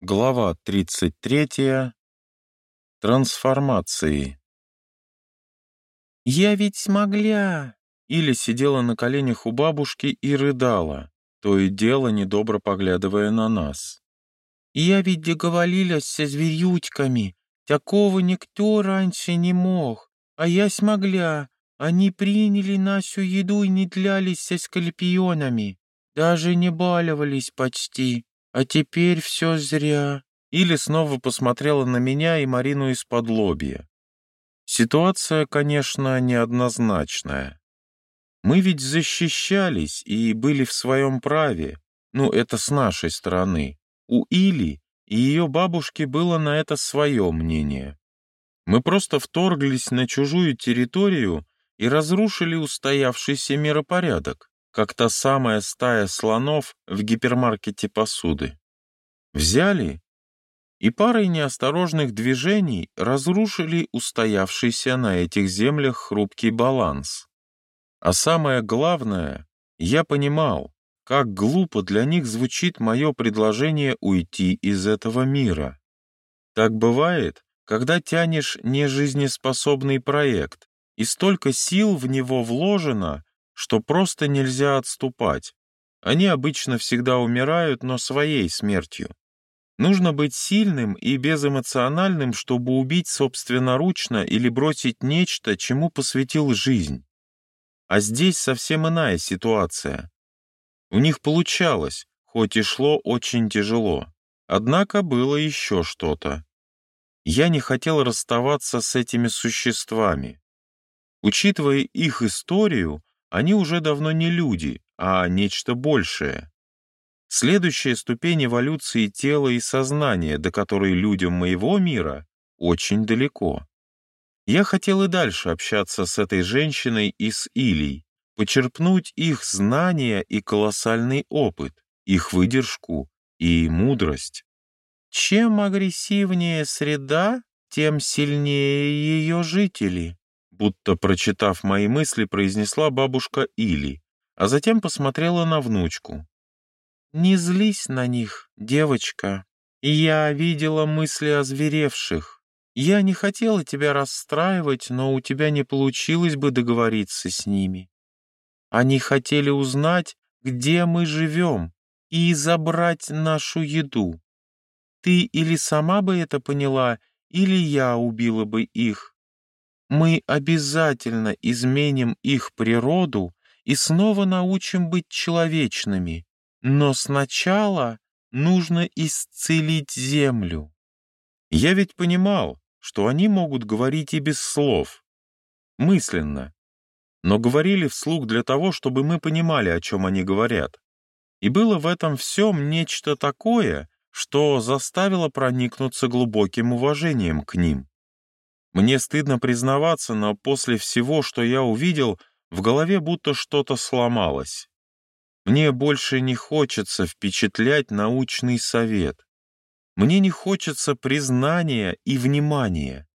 Глава 33. Трансформации. «Я ведь смогля!» Или сидела на коленях у бабушки и рыдала, то и дело недобро поглядывая на нас. «Я ведь договорилась со зверючками, такого никто раньше не мог, а я смогля. Они приняли нашу еду и не длялись со скорпионами, даже не баловались почти». А теперь все зря. Или снова посмотрела на меня и Марину из-под лобья. Ситуация, конечно, неоднозначная. Мы ведь защищались и были в своем праве. Ну, это с нашей стороны. У Или и ее бабушки было на это свое мнение. Мы просто вторглись на чужую территорию и разрушили устоявшийся миропорядок как та самая стая слонов в гипермаркете посуды. Взяли и парой неосторожных движений разрушили устоявшийся на этих землях хрупкий баланс. А самое главное, я понимал, как глупо для них звучит мое предложение уйти из этого мира. Так бывает, когда тянешь нежизнеспособный проект, и столько сил в него вложено, что просто нельзя отступать. Они обычно всегда умирают, но своей смертью. Нужно быть сильным и безэмоциональным, чтобы убить собственноручно или бросить нечто, чему посвятил жизнь. А здесь совсем иная ситуация. У них получалось, хоть и шло очень тяжело. Однако было еще что-то. Я не хотел расставаться с этими существами. Учитывая их историю, они уже давно не люди, а нечто большее. Следующая ступень эволюции тела и сознания, до которой людям моего мира очень далеко. Я хотел и дальше общаться с этой женщиной и с Илей, почерпнуть их знания и колоссальный опыт, их выдержку и мудрость. Чем агрессивнее среда, тем сильнее ее жители будто прочитав мои мысли, произнесла бабушка Или, а затем посмотрела на внучку. «Не злись на них, девочка. Я видела мысли озверевших. Я не хотела тебя расстраивать, но у тебя не получилось бы договориться с ними. Они хотели узнать, где мы живем, и забрать нашу еду. Ты или сама бы это поняла, или я убила бы их. Мы обязательно изменим их природу и снова научим быть человечными, но сначала нужно исцелить землю. Я ведь понимал, что они могут говорить и без слов, мысленно, но говорили вслух для того, чтобы мы понимали, о чем они говорят. И было в этом всем нечто такое, что заставило проникнуться глубоким уважением к ним. Мне стыдно признаваться, но после всего, что я увидел, в голове будто что-то сломалось. Мне больше не хочется впечатлять научный совет. Мне не хочется признания и внимания.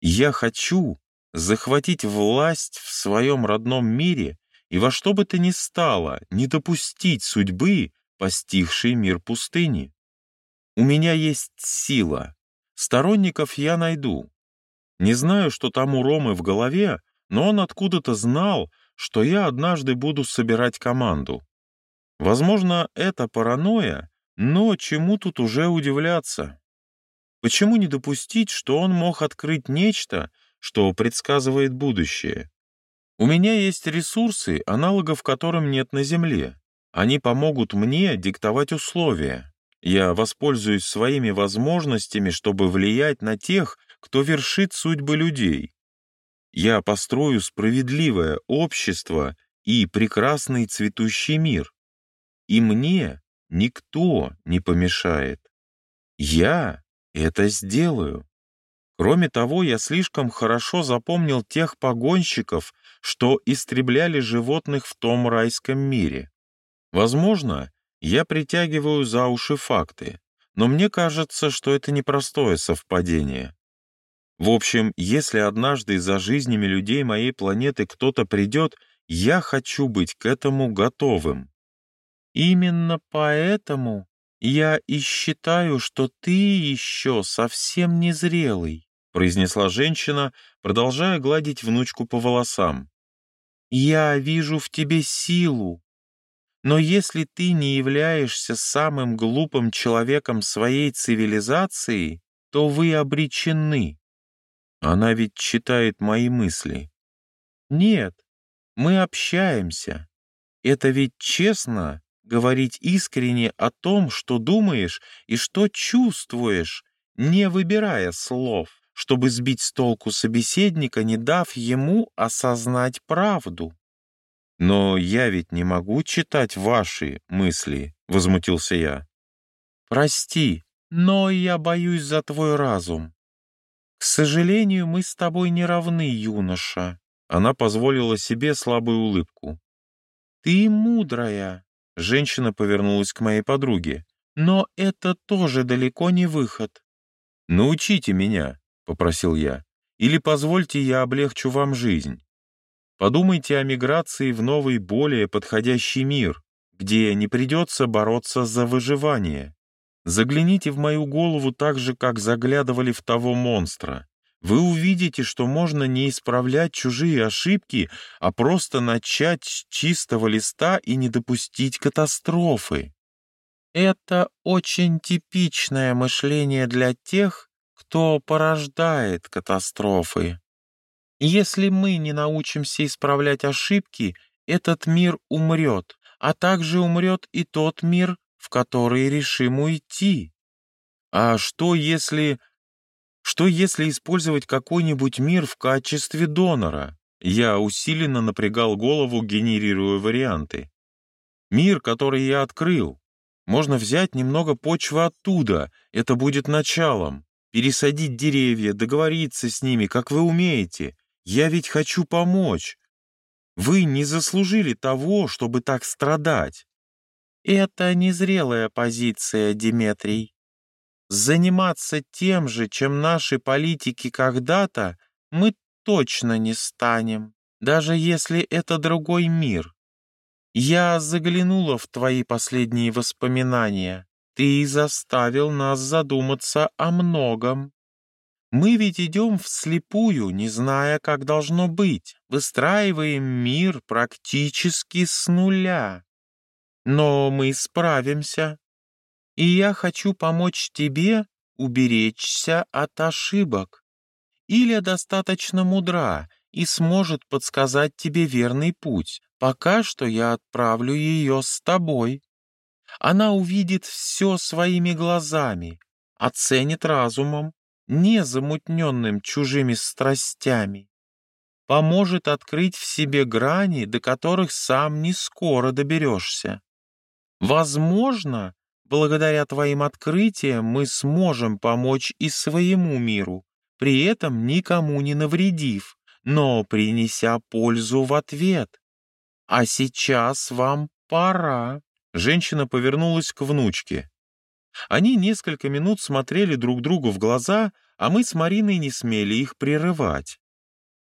Я хочу захватить власть в своем родном мире и во что бы то ни стало не допустить судьбы, постигшей мир пустыни. У меня есть сила. Сторонников я найду. Не знаю, что там у Ромы в голове, но он откуда-то знал, что я однажды буду собирать команду. Возможно, это паранойя, но чему тут уже удивляться? Почему не допустить, что он мог открыть нечто, что предсказывает будущее? У меня есть ресурсы, аналогов которым нет на Земле. Они помогут мне диктовать условия. Я воспользуюсь своими возможностями, чтобы влиять на тех, кто вершит судьбы людей. Я построю справедливое общество и прекрасный цветущий мир. И мне никто не помешает. Я это сделаю. Кроме того, я слишком хорошо запомнил тех погонщиков, что истребляли животных в том райском мире. Возможно, я притягиваю за уши факты, но мне кажется, что это непростое совпадение. В общем, если однажды за жизнями людей моей планеты кто-то придет, я хочу быть к этому готовым. Именно поэтому «Я и считаю, что ты еще совсем незрелый», произнесла женщина, продолжая гладить внучку по волосам. «Я вижу в тебе силу, но если ты не являешься самым глупым человеком своей цивилизации, то вы обречены. Она ведь читает мои мысли. Нет, мы общаемся. Это ведь честно говорить искренне о том, что думаешь и что чувствуешь, не выбирая слов, чтобы сбить с толку собеседника, не дав ему осознать правду. «Но я ведь не могу читать ваши мысли», — возмутился я. «Прости, но я боюсь за твой разум. К сожалению, мы с тобой не равны, юноша». Она позволила себе слабую улыбку. «Ты мудрая», — женщина повернулась к моей подруге. «Но это тоже далеко не выход». «Научите меня», — попросил я, «или позвольте я облегчу вам жизнь». Подумайте о миграции в новый, более подходящий мир, где не придется бороться за выживание. Загляните в мою голову так же, как заглядывали в того монстра. Вы увидите, что можно не исправлять чужие ошибки, а просто начать с чистого листа и не допустить катастрофы. Это очень типичное мышление для тех, кто порождает катастрофы. Если мы не научимся исправлять ошибки, этот мир умрет, а также умрет и тот мир, в который решим уйти. А что если... Что если использовать какой-нибудь мир в качестве донора? Я усиленно напрягал голову, генерируя варианты. Мир, который я открыл. Можно взять немного почвы оттуда, это будет началом. Пересадить деревья, договориться с ними, как вы умеете. Я ведь хочу помочь. Вы не заслужили того, чтобы так страдать. Это незрелая позиция, Диметрий. Заниматься тем же, чем наши политики когда-то, мы точно не станем, даже если это другой мир. Я заглянула в твои последние воспоминания. Ты заставил нас задуматься о многом. Мы ведь идем вслепую, не зная, как должно быть, выстраиваем мир практически с нуля. Но мы справимся, и я хочу помочь тебе уберечься от ошибок. Илья достаточно мудра и сможет подсказать тебе верный путь. Пока что я отправлю ее с тобой. Она увидит все своими глазами, оценит разумом, не замутненным чужими страстями, поможет открыть в себе грани, до которых сам не скоро доберешься. Возможно, благодаря твоим открытиям мы сможем помочь и своему миру, при этом никому не навредив, но принеся пользу в ответ. А сейчас вам пора. Женщина повернулась к внучке. Они несколько минут смотрели друг другу в глаза, а мы с Мариной не смели их прерывать.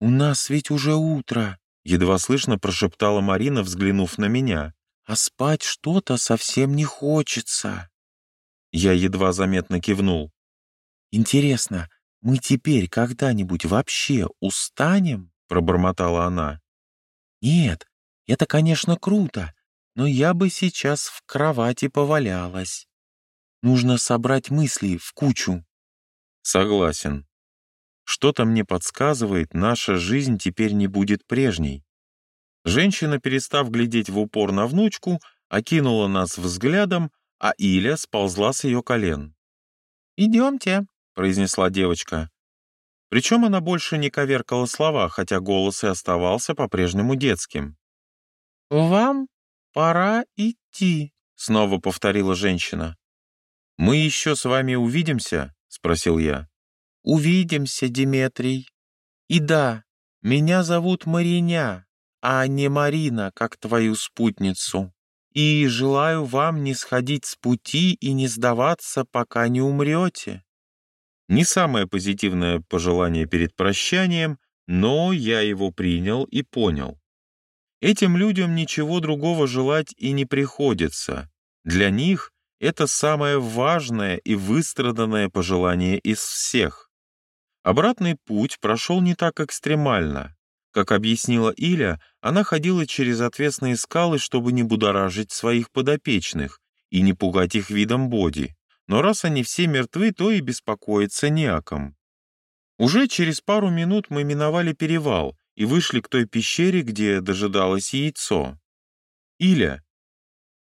«У нас ведь уже утро», — едва слышно прошептала Марина, взглянув на меня. «А спать что-то совсем не хочется». Я едва заметно кивнул. «Интересно, мы теперь когда-нибудь вообще устанем?» — пробормотала она. «Нет, это, конечно, круто, но я бы сейчас в кровати повалялась. Нужно собрать мысли в кучу. Согласен. Что-то мне подсказывает, наша жизнь теперь не будет прежней. Женщина, перестав глядеть в упор на внучку, окинула нас взглядом, а Иля сползла с ее колен. «Идемте», — произнесла девочка. Причем она больше не коверкала слова, хотя голос и оставался по-прежнему детским. «Вам пора идти», — снова повторила женщина. «Мы еще с вами увидимся?» — спросил я. «Увидимся, Диметрий. И да, меня зовут Мариня, а не Марина, как твою спутницу. И желаю вам не сходить с пути и не сдаваться, пока не умрете». Не самое позитивное пожелание перед прощанием, но я его принял и понял. Этим людям ничего другого желать и не приходится. Для них это самое важное и выстраданное пожелание из всех. Обратный путь прошел не так экстремально. Как объяснила Иля, она ходила через отвесные скалы, чтобы не будоражить своих подопечных и не пугать их видом боди. Но раз они все мертвы, то и беспокоиться не о ком. Уже через пару минут мы миновали перевал и вышли к той пещере, где дожидалось яйцо. Иля,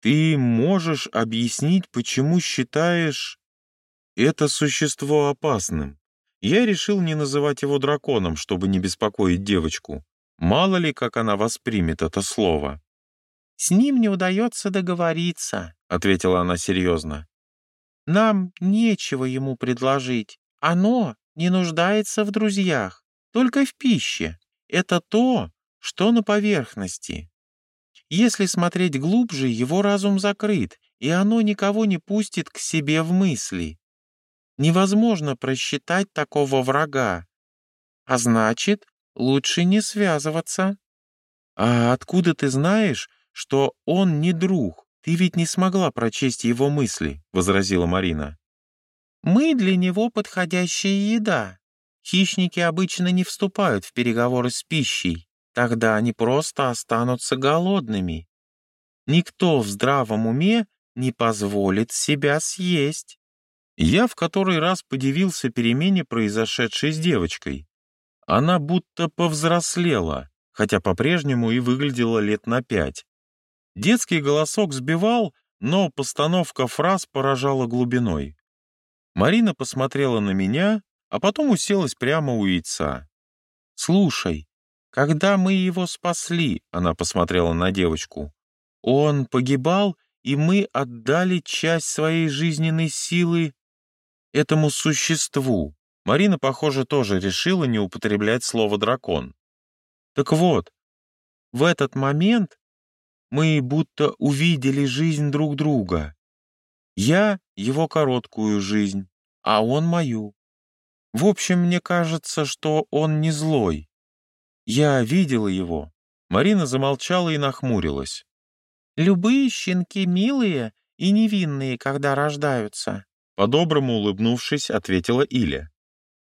ты можешь объяснить, почему считаешь это существо опасным? Я решил не называть его драконом, чтобы не беспокоить девочку. Мало ли, как она воспримет это слово. «С ним не удается договориться», — ответила она серьезно. «Нам нечего ему предложить. Оно не нуждается в друзьях, только в пище. Это то, что на поверхности. Если смотреть глубже, его разум закрыт, и оно никого не пустит к себе в мысли. Невозможно просчитать такого врага. А значит, лучше не связываться. А откуда ты знаешь, что он не друг? Ты ведь не смогла прочесть его мысли, — возразила Марина. Мы для него подходящая еда. Хищники обычно не вступают в переговоры с пищей. Тогда они просто останутся голодными. Никто в здравом уме не позволит себя съесть. Я в который раз подивился перемене, произошедшей с девочкой. Она будто повзрослела, хотя по-прежнему и выглядела лет на пять. Детский голосок сбивал, но постановка фраз поражала глубиной. Марина посмотрела на меня, а потом уселась прямо у яйца. «Слушай, когда мы его спасли, — она посмотрела на девочку, — он погибал, и мы отдали часть своей жизненной силы этому существу. Марина, похоже, тоже решила не употреблять слово «дракон». Так вот, в этот момент мы будто увидели жизнь друг друга. Я — его короткую жизнь, а он — мою. В общем, мне кажется, что он не злой. Я видела его. Марина замолчала и нахмурилась. «Любые щенки милые и невинные, когда рождаются», по-доброму улыбнувшись, ответила Иля.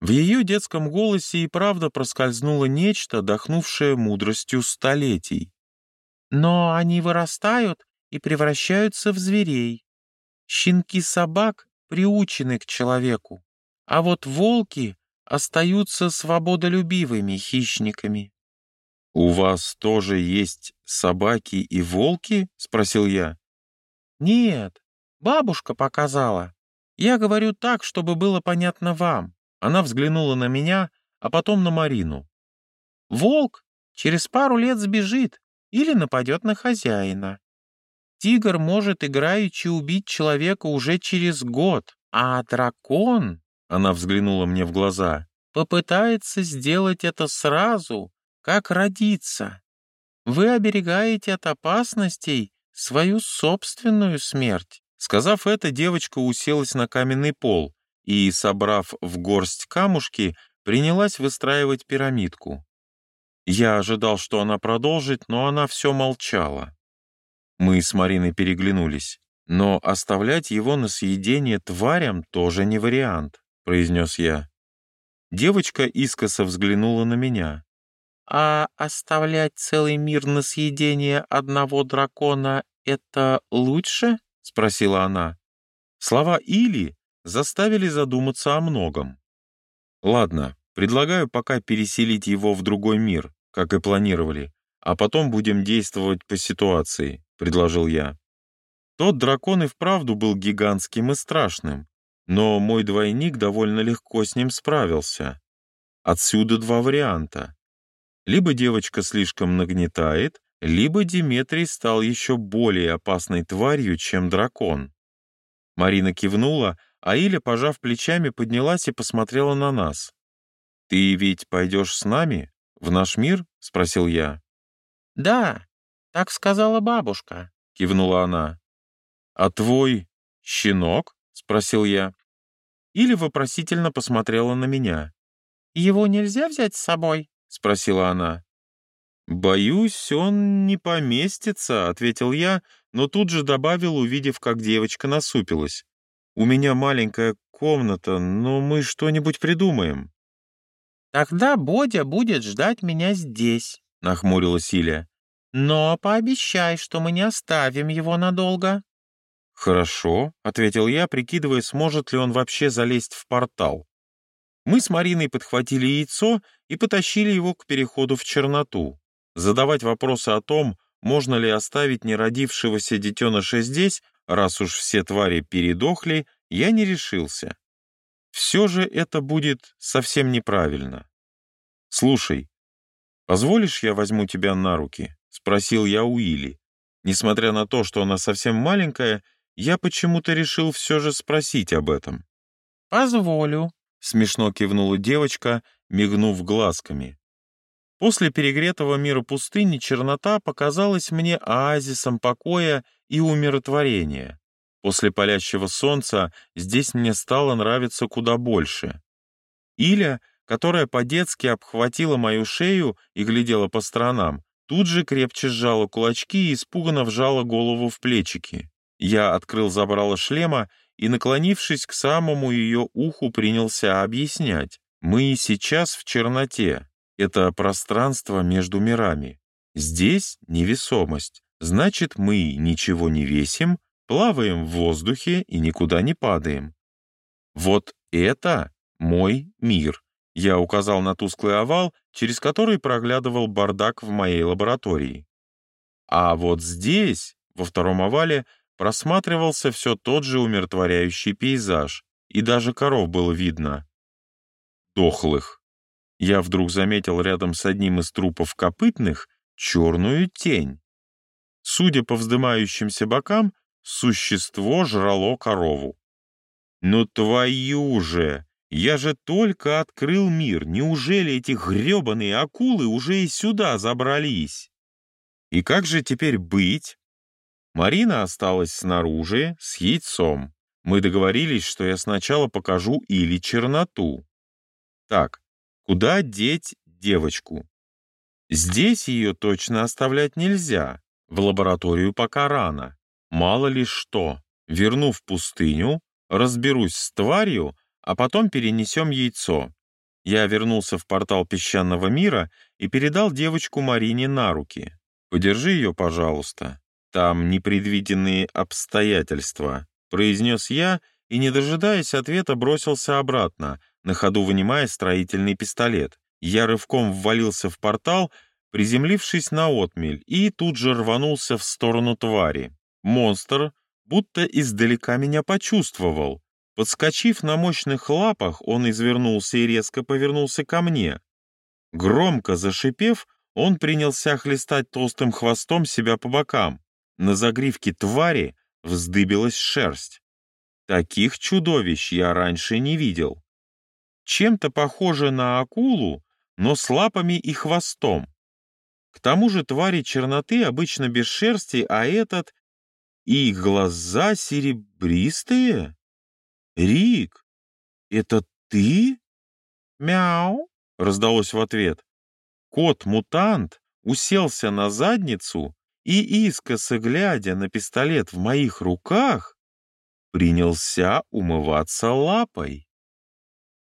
В ее детском голосе и правда проскользнуло нечто, дохнувшее мудростью столетий. «Но они вырастают и превращаются в зверей. Щенки собак приучены к человеку, а вот волки остаются свободолюбивыми хищниками. «У вас тоже есть собаки и волки?» — спросил я. «Нет, бабушка показала. Я говорю так, чтобы было понятно вам». Она взглянула на меня, а потом на Марину. «Волк через пару лет сбежит или нападет на хозяина. Тигр может играючи убить человека уже через год, а дракон, — она взглянула мне в глаза, — попытается сделать это сразу, как родиться. Вы оберегаете от опасностей свою собственную смерть. Сказав это, девочка уселась на каменный пол и, собрав в горсть камушки, принялась выстраивать пирамидку. Я ожидал, что она продолжит, но она все молчала. Мы с Мариной переглянулись. «Но оставлять его на съедение тварям тоже не вариант», — произнес я. Девочка искоса взглянула на меня. А оставлять целый мир на съедение одного дракона — это лучше? — спросила она. Слова Или заставили задуматься о многом. Ладно, предлагаю пока переселить его в другой мир, как и планировали, а потом будем действовать по ситуации, — предложил я. Тот дракон и вправду был гигантским и страшным, но мой двойник довольно легко с ним справился. Отсюда два варианта. Либо девочка слишком нагнетает, либо Диметрий стал еще более опасной тварью, чем дракон. Марина кивнула, а Иля, пожав плечами, поднялась и посмотрела на нас. «Ты ведь пойдешь с нами? В наш мир?» — спросил я. «Да, так сказала бабушка», — кивнула она. «А твой щенок?» — спросил я. Иля вопросительно посмотрела на меня. «Его нельзя взять с собой?» — спросила она. «Боюсь, он не поместится», — ответил я, но тут же добавил, увидев, как девочка насупилась. «У меня маленькая комната, но мы что-нибудь придумаем». «Тогда Бодя будет ждать меня здесь», — нахмурилась Илья. «Но пообещай, что мы не оставим его надолго». «Хорошо», — ответил я, прикидывая, сможет ли он вообще залезть в портал. Мы с Мариной подхватили яйцо и потащили его к переходу в черноту. Задавать вопросы о том, можно ли оставить неродившегося детеныша здесь, раз уж все твари передохли, я не решился. Все же это будет совсем неправильно. «Слушай, позволишь я возьму тебя на руки?» — спросил я у Или. Несмотря на то, что она совсем маленькая, я почему-то решил все же спросить об этом. «Позволю», — смешно кивнула девочка, мигнув глазками. После перегретого мира пустыни чернота показалась мне оазисом покоя и умиротворения. После палящего солнца здесь мне стало нравиться куда больше. Иля, которая по-детски обхватила мою шею и глядела по сторонам, тут же крепче сжала кулачки и испуганно вжала голову в плечики. Я открыл забрало шлема и, наклонившись к самому ее уху, принялся объяснять. Мы сейчас в черноте. Это пространство между мирами. Здесь невесомость. Значит, мы ничего не весим, плаваем в воздухе и никуда не падаем. Вот это мой мир. Я указал на тусклый овал, через который проглядывал бардак в моей лаборатории. А вот здесь, во втором овале, просматривался все тот же умиротворяющий пейзаж, и даже коров было видно. Дохлых. Я вдруг заметил рядом с одним из трупов копытных черную тень. Судя по вздымающимся бокам, существо жрало корову. «Ну твою же! Я же только открыл мир! Неужели эти гребаные акулы уже и сюда забрались?» «И как же теперь быть?» Марина осталась снаружи с яйцом. Мы договорились, что я сначала покажу или черноту. Так, Куда деть девочку? Здесь ее точно оставлять нельзя. В лабораторию пока рано. Мало ли что. Верну в пустыню, разберусь с тварью, а потом перенесем яйцо. Я вернулся в портал песчаного мира и передал девочку Марине на руки. «Подержи ее, пожалуйста. Там непредвиденные обстоятельства», — произнес я и, не дожидаясь ответа, бросился обратно — на ходу вынимая строительный пистолет. Я рывком ввалился в портал, приземлившись на отмель, и тут же рванулся в сторону твари. Монстр будто издалека меня почувствовал. Подскочив на мощных лапах, он извернулся и резко повернулся ко мне. Громко зашипев, он принялся хлестать толстым хвостом себя по бокам. На загривке твари вздыбилась шерсть. Таких чудовищ я раньше не видел чем-то похоже на акулу, но с лапами и хвостом. К тому же твари черноты обычно без шерсти, а этот... И глаза серебристые? Рик, это ты? Мяу, раздалось в ответ. Кот-мутант уселся на задницу и, искоса глядя на пистолет в моих руках, принялся умываться лапой.